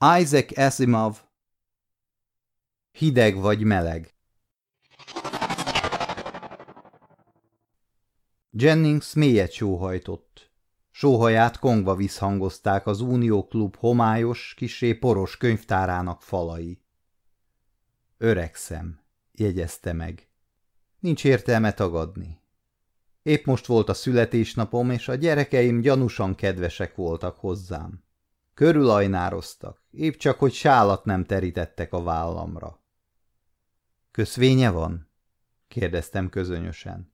Isaac Asimov Hideg vagy meleg Jennings mélyet sóhajtott. Sóhaját kongva visszhangozták az Unió Klub homályos, kisé poros könyvtárának falai. Öregszem, jegyezte meg. Nincs értelme tagadni. Épp most volt a születésnapom, és a gyerekeim gyanúsan kedvesek voltak hozzám. Körülajnároztak, épp csak, hogy sálat nem terítettek a vállamra. Köszvénye van? kérdeztem közönösen.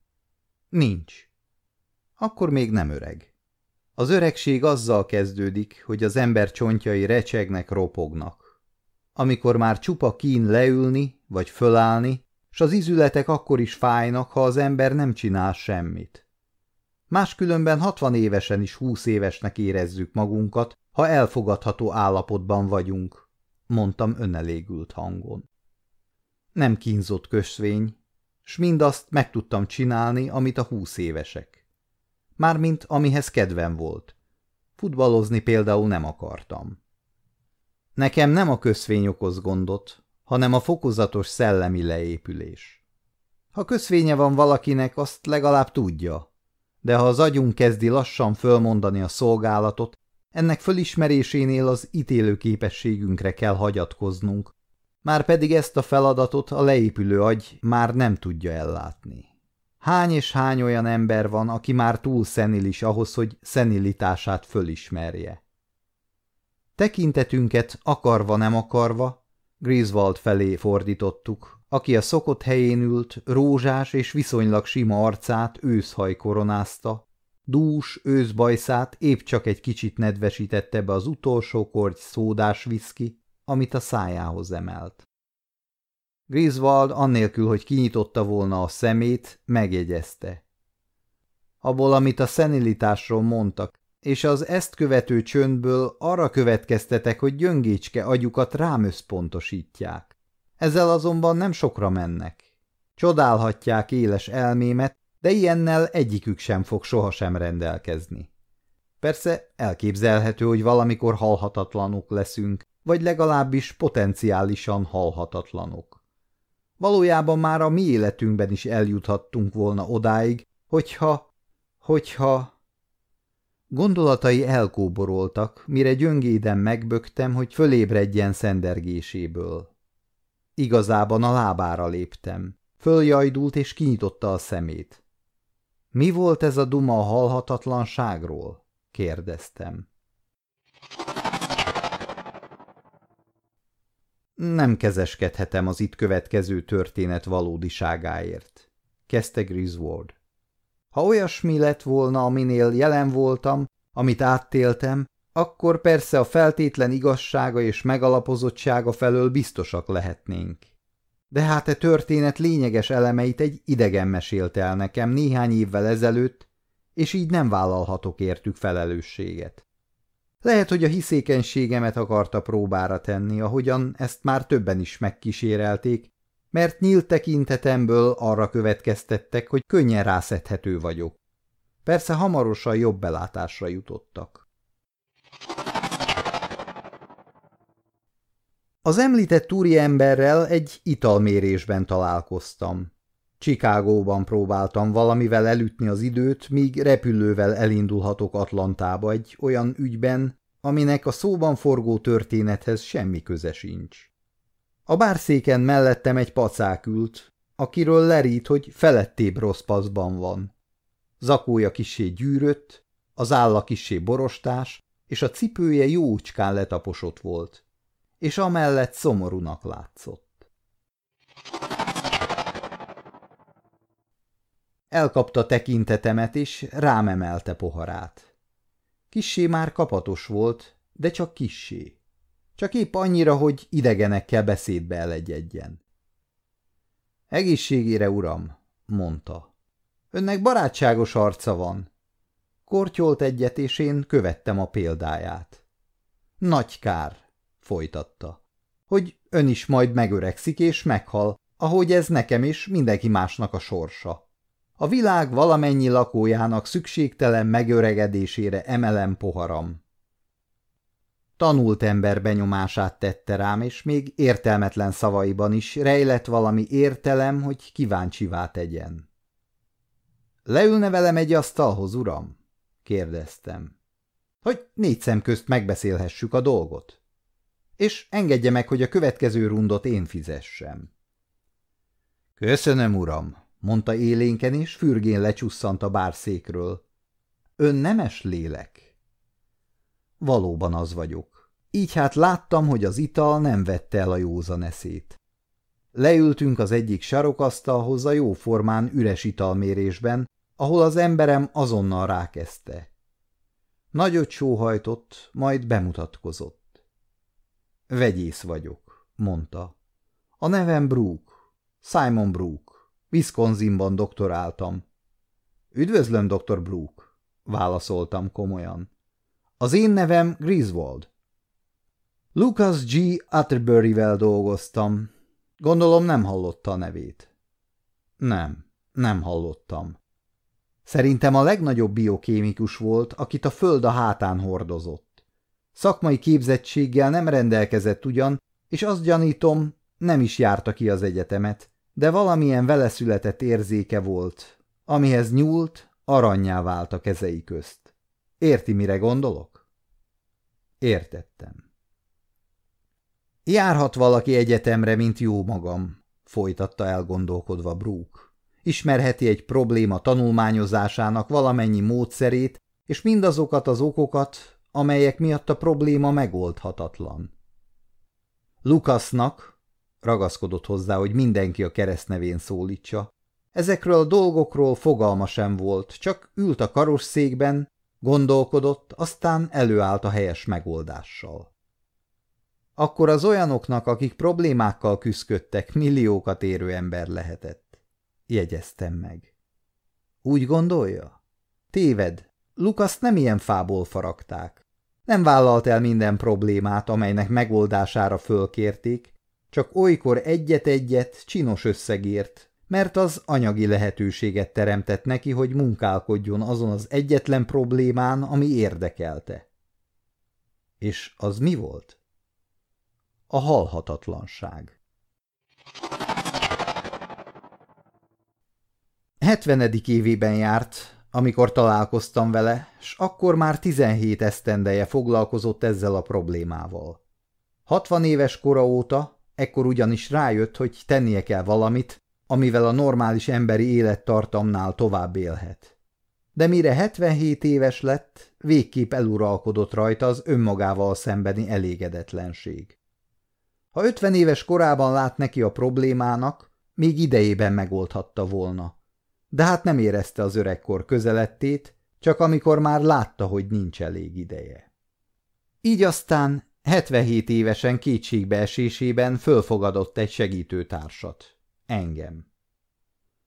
Nincs. Akkor még nem öreg. Az öregség azzal kezdődik, hogy az ember csontjai recsegnek, ropognak. Amikor már csupa kín leülni vagy fölállni, s az izületek akkor is fájnak, ha az ember nem csinál semmit. Máskülönben hatvan évesen is húsz évesnek érezzük magunkat, ha elfogadható állapotban vagyunk, mondtam önelégült hangon. Nem kínzott kösvény, s mindazt meg tudtam csinálni, amit a húsz évesek. Mármint amihez kedvem volt. Futballozni például nem akartam. Nekem nem a köszvény okoz gondot, hanem a fokozatos szellemi leépülés. Ha köszvénye van valakinek, azt legalább tudja, de ha az agyunk kezdi lassan fölmondani a szolgálatot, ennek fölismerésénél az ítélő képességünkre kell hagyatkoznunk, már pedig ezt a feladatot a leépülő agy már nem tudja ellátni. Hány és hány olyan ember van, aki már túl szenilis ahhoz, hogy szenilitását fölismerje. Tekintetünket akarva nem akarva, Griswold felé fordítottuk, aki a szokott helyén ült, rózsás és viszonylag sima arcát őszhaj koronázta, dús őszbajszát épp csak egy kicsit nedvesítette be az utolsó korty szódás viszki, amit a szájához emelt. Griswold annélkül, hogy kinyitotta volna a szemét, megjegyezte. Abból, amit a szenilitásról mondtak, és az ezt követő csöndből arra következtetek, hogy gyöngécske agyukat rám összpontosítják. Ezzel azonban nem sokra mennek. Csodálhatják éles elmémet, de ilyennel egyikük sem fog sohasem rendelkezni. Persze elképzelhető, hogy valamikor halhatatlanok leszünk, vagy legalábbis potenciálisan halhatatlanok. Valójában már a mi életünkben is eljuthattunk volna odáig, hogyha, hogyha... Gondolatai elkóboroltak, mire gyöngéden megböktem, hogy fölébredjen szendergéséből. Igazában a lábára léptem. Följajdult és kinyitotta a szemét. Mi volt ez a duma a halhatatlanságról? kérdeztem. Nem kezeskedhetem az itt következő történet valódiságáért, kezdte Griswold. Ha olyasmi lett volna, aminél jelen voltam, amit áttéltem, akkor persze a feltétlen igazsága és megalapozottsága felől biztosak lehetnénk. De hát e történet lényeges elemeit egy idegen mesélte el nekem néhány évvel ezelőtt, és így nem vállalhatok értük felelősséget. Lehet, hogy a hiszékenységemet akarta próbára tenni, ahogyan ezt már többen is megkísérelték, mert nyílt tekintetemből arra következtettek, hogy könnyen rászedhető vagyok. Persze hamarosan jobb belátásra jutottak. Az említett emberrel egy italmérésben találkoztam. Csikágóban próbáltam valamivel elütni az időt, míg repülővel elindulhatok Atlantába egy olyan ügyben, aminek a szóban forgó történethez semmi köze sincs. A bárszéken mellettem egy pacák ült, akiről lerít, hogy felettébb rossz paszban van. Zakója kisé gyűrött, az álla kisé borostás, és a cipője jócskán letaposott volt, és amellett szomorúnak látszott. Elkapta tekintetemet, és rám emelte poharát. Kissé már kapatos volt, de csak kissé. Csak épp annyira, hogy idegenekkel beszédbe elegyedjen. Egészségére, uram, mondta. Önnek barátságos arca van. Kortyolt egyet, és én követtem a példáját. Nagy kár, folytatta, hogy ön is majd megöregszik és meghal, ahogy ez nekem is mindenki másnak a sorsa. A világ valamennyi lakójának szükségtelen megöregedésére emelem poharam. Tanult ember benyomását tette rám, és még értelmetlen szavaiban is rejlett valami értelem, hogy kíváncsivá tegyen. Leülne velem egy asztalhoz, uram? kérdeztem. Hogy négy szem közt megbeszélhessük a dolgot. És engedje meg, hogy a következő rundot én fizessem. Köszönöm, uram, mondta élénken, és fürgén lecsusszant a bárszékről. Ön nemes lélek? Valóban az vagyok. Így hát láttam, hogy az ital nem vette el a józan eszét. Leültünk az egyik sarokasztalhoz a jóformán üres italmérésben, ahol az emberem azonnal rákezdte. Nagyot sóhajtott, majd bemutatkozott. Vegyész vagyok, mondta. A nevem Brooke, Simon Brooke. Wisconsinban doktoráltam. Üdvözlöm, dr. Brooke, válaszoltam komolyan. Az én nevem Griswold. Lucas G. Atterbury-vel dolgoztam. Gondolom nem hallotta a nevét. Nem, nem hallottam. Szerintem a legnagyobb biokémikus volt, akit a föld a hátán hordozott. Szakmai képzettséggel nem rendelkezett ugyan, és azt gyanítom, nem is járta ki az egyetemet, de valamilyen veleszületett érzéke volt, amihez nyúlt, aranyjá vált a kezei közt. Érti, mire gondolok? Értettem. Járhat valaki egyetemre, mint jó magam, folytatta elgondolkodva Brooke. Ismerheti egy probléma tanulmányozásának valamennyi módszerét, és mindazokat az okokat, amelyek miatt a probléma megoldhatatlan. Lukasznak, ragaszkodott hozzá, hogy mindenki a keresztnevén szólítsa, ezekről a dolgokról fogalma sem volt, csak ült a karosszékben, gondolkodott, aztán előállt a helyes megoldással. Akkor az olyanoknak, akik problémákkal küzdködtek, milliókat érő ember lehetett jegyeztem meg. Úgy gondolja? Téved, Lukaszt nem ilyen fából faragták. Nem vállalt el minden problémát, amelynek megoldására fölkérték, csak olykor egyet-egyet csinos összegért, mert az anyagi lehetőséget teremtett neki, hogy munkálkodjon azon az egyetlen problémán, ami érdekelte. És az mi volt? A halhatatlanság. Hetvenedik évében járt, amikor találkoztam vele, s akkor már 17 esztendeje foglalkozott ezzel a problémával. 60 éves kora óta, ekkor ugyanis rájött, hogy tennie kell valamit, amivel a normális emberi élettartamnál tovább élhet. De mire 77 éves lett, végképp eluralkodott rajta az önmagával szembeni elégedetlenség. Ha 50 éves korában lát neki a problémának, még idejében megoldhatta volna de hát nem érezte az öregkor közelettét, csak amikor már látta, hogy nincs elég ideje. Így aztán 77 évesen kétségbeesésében fölfogadott egy segítőtársat, engem.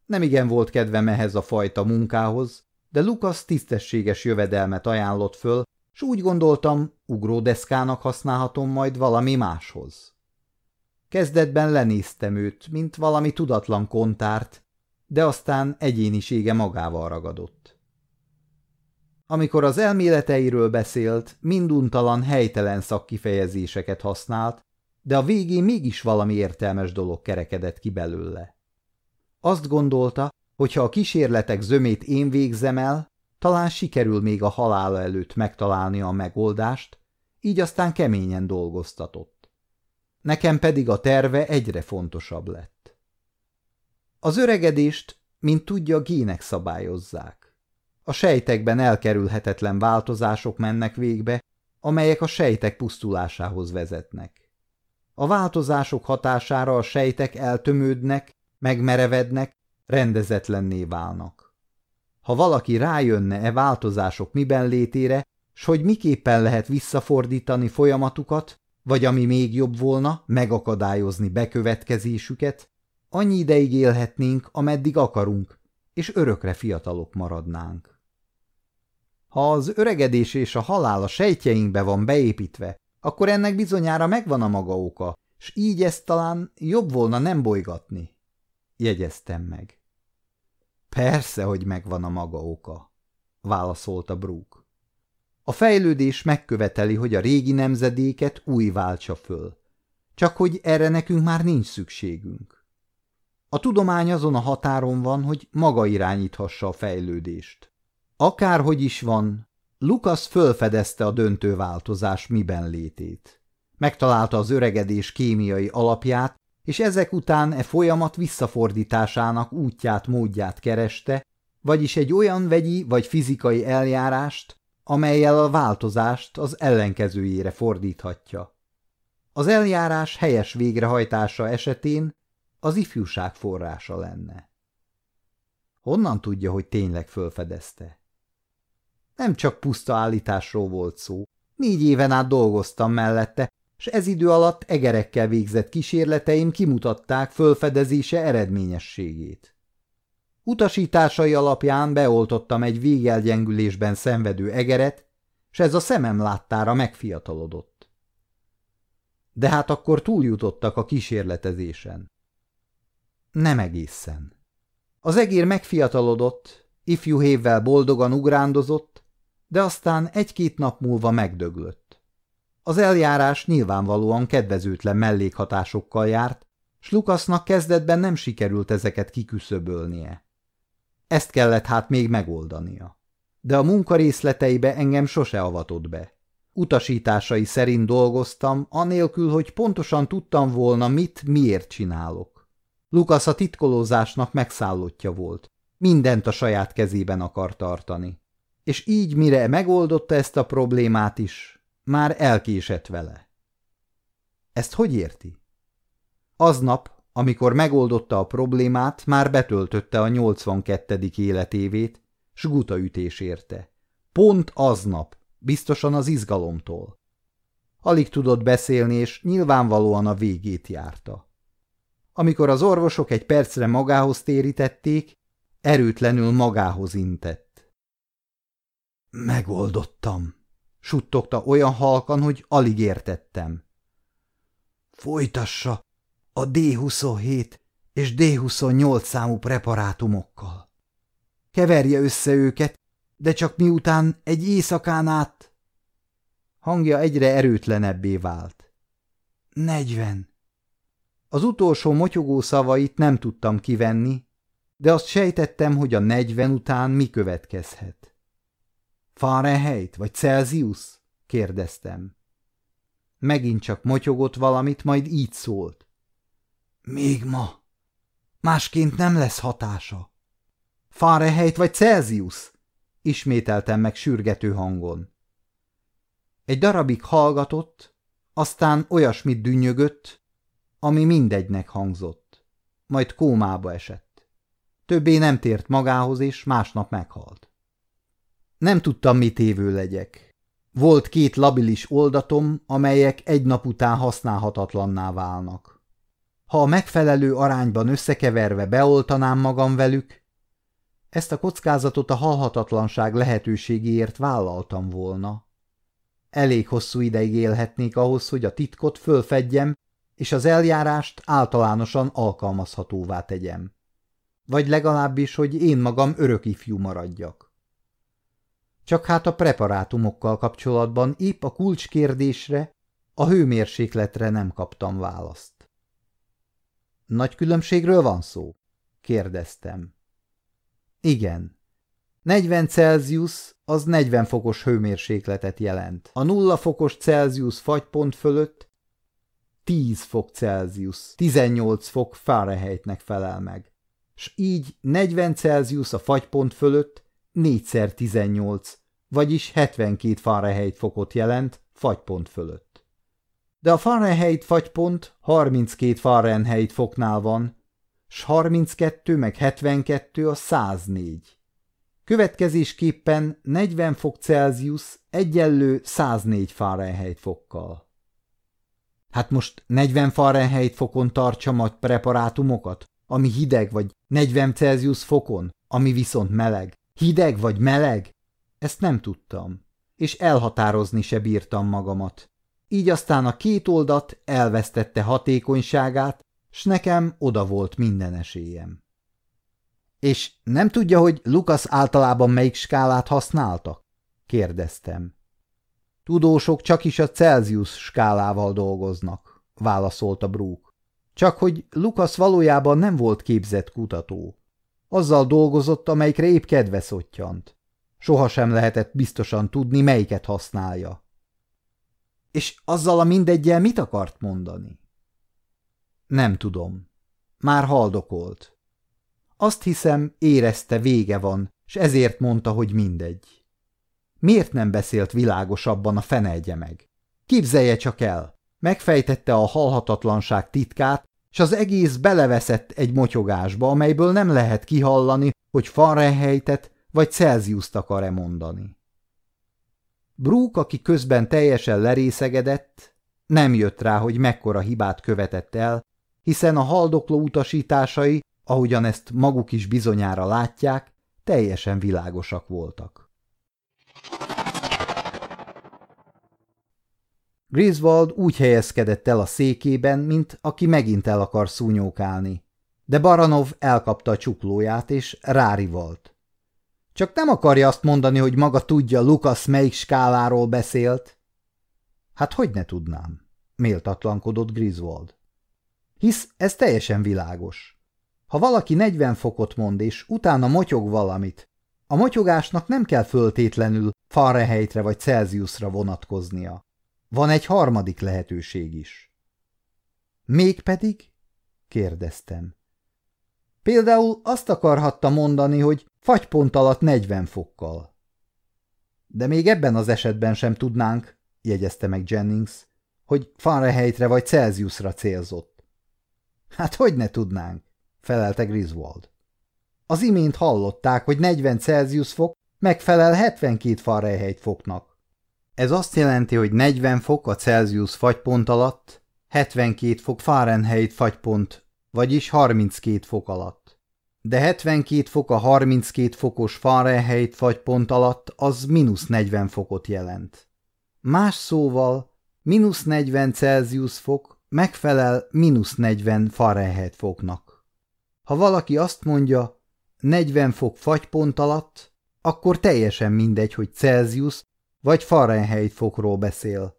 Nem igen volt kedvem ehhez a fajta munkához, de Lukasz tisztességes jövedelmet ajánlott föl, s úgy gondoltam, ugródeszkának használhatom majd valami máshoz. Kezdetben lenéztem őt, mint valami tudatlan kontárt, de aztán egyénisége magával ragadott. Amikor az elméleteiről beszélt, minduntalan helytelen szakkifejezéseket használt, de a végén mégis valami értelmes dolog kerekedett ki belőle. Azt gondolta, hogy ha a kísérletek zömét én végzem el, talán sikerül még a halála előtt megtalálni a megoldást, így aztán keményen dolgoztatott. Nekem pedig a terve egyre fontosabb lett. Az öregedést, mint tudja, gének szabályozzák. A sejtekben elkerülhetetlen változások mennek végbe, amelyek a sejtek pusztulásához vezetnek. A változások hatására a sejtek eltömődnek, megmerevednek, rendezetlenné válnak. Ha valaki rájönne e változások miben létére, s hogy miképpen lehet visszafordítani folyamatukat, vagy ami még jobb volna, megakadályozni bekövetkezésüket, Annyi ideig élhetnénk, ameddig akarunk, és örökre fiatalok maradnánk. Ha az öregedés és a halál a sejtjeinkbe van beépítve, akkor ennek bizonyára megvan a maga oka, s így ezt talán jobb volna nem bolygatni. Jegyeztem meg. Persze, hogy megvan a maga oka, válaszolta Brooke. A fejlődés megköveteli, hogy a régi nemzedéket új váltsa föl. Csak hogy erre nekünk már nincs szükségünk. A tudomány azon a határon van, hogy maga irányíthassa a fejlődést. Akárhogy is van, Lukasz fölfedezte a döntő változás miben létét. Megtalálta az öregedés kémiai alapját, és ezek után e folyamat visszafordításának útját, módját kereste, vagyis egy olyan vegyi vagy fizikai eljárást, amelyel a változást az ellenkezőjére fordíthatja. Az eljárás helyes végrehajtása esetén az ifjúság forrása lenne. Honnan tudja, hogy tényleg fölfedezte? Nem csak puszta állításról volt szó. Négy éven át dolgoztam mellette, és ez idő alatt egerekkel végzett kísérleteim kimutatták fölfedezése eredményességét. Utasításai alapján beoltottam egy végelgyengülésben szenvedő egeret, s ez a szemem láttára megfiatalodott. De hát akkor túljutottak a kísérletezésen. Nem egészen. Az egér megfiatalodott, ifjú hévvel boldogan ugrándozott, de aztán egy-két nap múlva megdöglött. Az eljárás nyilvánvalóan kedvezőtlen mellékhatásokkal járt, s Lukasznak kezdetben nem sikerült ezeket kiküszöbölnie. Ezt kellett hát még megoldania. De a munka részleteibe engem sose avatott be. Utasításai szerint dolgoztam, anélkül, hogy pontosan tudtam volna, mit, miért csinálok. Lukasz a titkolózásnak megszállottja volt. Mindent a saját kezében akar tartani. És így, mire megoldotta ezt a problémát is, már elkésett vele. Ezt hogy érti? Aznap, amikor megoldotta a problémát, már betöltötte a 82. életévét, s gutaütés érte. Pont aznap, biztosan az izgalomtól. Alig tudott beszélni, és nyilvánvalóan a végét járta. Amikor az orvosok egy percre magához térítették, erőtlenül magához intett. Megoldottam, suttogta olyan halkan, hogy alig értettem. Folytassa, a D27 és D28 számú preparátumokkal. Keverje össze őket, de csak miután egy éjszakán át... Hangja egyre erőtlenebbé vált. Negyven. Az utolsó motyogó szavait nem tudtam kivenni, de azt sejtettem, hogy a negyven után mi következhet. Fahrenheit vagy Celsius? kérdeztem. Megint csak motyogott valamit, majd így szólt. Még ma. Másként nem lesz hatása. Fahrenheit vagy Celsius? Ismételtem meg sürgető hangon. Egy darabig hallgatott, aztán olyasmit dünnyögött, ami mindegynek hangzott. Majd kómába esett. Többé nem tért magához, és másnap meghalt. Nem tudtam, mit évő legyek. Volt két labilis oldatom, amelyek egy nap után használhatatlanná válnak. Ha a megfelelő arányban összekeverve beoltanám magam velük, ezt a kockázatot a halhatatlanság lehetőségéért vállaltam volna. Elég hosszú ideig élhetnék ahhoz, hogy a titkot fölfedjem, és az eljárást általánosan alkalmazhatóvá tegyem. Vagy legalábbis, hogy én magam örök ifjú maradjak. Csak hát a preparátumokkal kapcsolatban épp a kulcskérdésre, a hőmérsékletre nem kaptam választ. Nagy különbségről van szó? kérdeztem. Igen. 40 Celsius az 40 fokos hőmérsékletet jelent. A nulla fokos Celsius fagypont fölött 10 fok Celsius, 18 fok Fahrenheitnek felel meg. S így 40 Celsius a fagypont fölött 4x18, vagyis 72 Fahrenheit fokot jelent fagypont fölött de a Fahrenheit fagypont 32 Fahrenheit foknál van, s 32 meg 72 a 104. Következésképpen 40 fok Celsius egyenlő 104 Fahrenheit fokkal. Hát most 40 Fahrenheit fokon tartsa majd preparátumokat, ami hideg vagy 40 Celsius fokon, ami viszont meleg. Hideg vagy meleg? Ezt nem tudtam, és elhatározni se bírtam magamat. Így aztán a két oldat elvesztette hatékonyságát, s nekem oda volt minden esélyem. És nem tudja, hogy Lukasz általában melyik skálát használta? kérdeztem. Tudósok csak is a Celsius skálával dolgoznak, válaszolta Brooke. Csak hogy Lukasz valójában nem volt képzett kutató. Azzal dolgozott, amelyikre épp kedve szottyant. Sohasem lehetett biztosan tudni, melyiket használja. És azzal a mindegyel mit akart mondani? Nem tudom. Már haldokolt. Azt hiszem, érezte vége van, és ezért mondta, hogy mindegy. Miért nem beszélt világosabban a fenelje meg? Képzelje csak el, megfejtette a halhatatlanság titkát, és az egész beleveszett egy motyogásba, amelyből nem lehet kihallani, hogy Fahrenheitet vagy Celsius-t akar-e mondani. Brooke, aki közben teljesen lerészegedett, nem jött rá, hogy mekkora hibát követett el, hiszen a haldokló utasításai, ahogyan ezt maguk is bizonyára látják, teljesen világosak voltak. Griswold úgy helyezkedett el a székében, mint aki megint el akar szúnyókálni, de Baranov elkapta a csuklóját és rárivalt. Csak nem akarja azt mondani, hogy maga tudja, Lukasz melyik skáláról beszélt? Hát hogy ne tudnám? Méltatlankodott Griswold. Hisz ez teljesen világos. Ha valaki 40 fokot mond, és utána motyog valamit, a motyogásnak nem kell föltétlenül Fahrenheitre vagy Celsiusra vonatkoznia. Van egy harmadik lehetőség is. Mégpedig? kérdeztem. Például azt akarhatta mondani, hogy fagypont alatt 40 fokkal. De még ebben az esetben sem tudnánk, jegyezte meg Jennings, hogy Fahrenheitre vagy Celsiusra célzott. Hát hogy ne tudnánk, felelte Griswold. Az imént hallották, hogy 40 Celsius fok megfelel 72 Fahrenheit foknak. Ez azt jelenti, hogy 40 fok a Celsius fagypont alatt, 72 fok Fahrenheit fagypont, vagyis 32 fok alatt. De 72 fok a 32 fokos Fahrenheit fagypont alatt az mínusz 40 fokot jelent. Más szóval, mínusz 40 Celsius fok megfelel mínusz 40 Fahrenheit foknak. Ha valaki azt mondja, 40 fok fagypont alatt, akkor teljesen mindegy, hogy Celsius vagy Fahrenheit fokról beszél.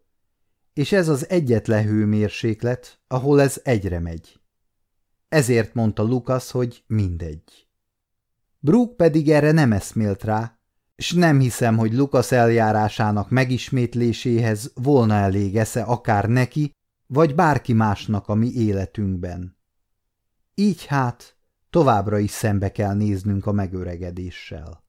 És ez az egyetlen hőmérséklet, ahol ez egyre megy. Ezért mondta Lukasz, hogy mindegy. Brooke pedig erre nem eszmélt rá, és nem hiszem, hogy Lukasz eljárásának megismétléséhez volna elég esze akár neki, vagy bárki másnak a mi életünkben. Így hát továbbra is szembe kell néznünk a megöregedéssel.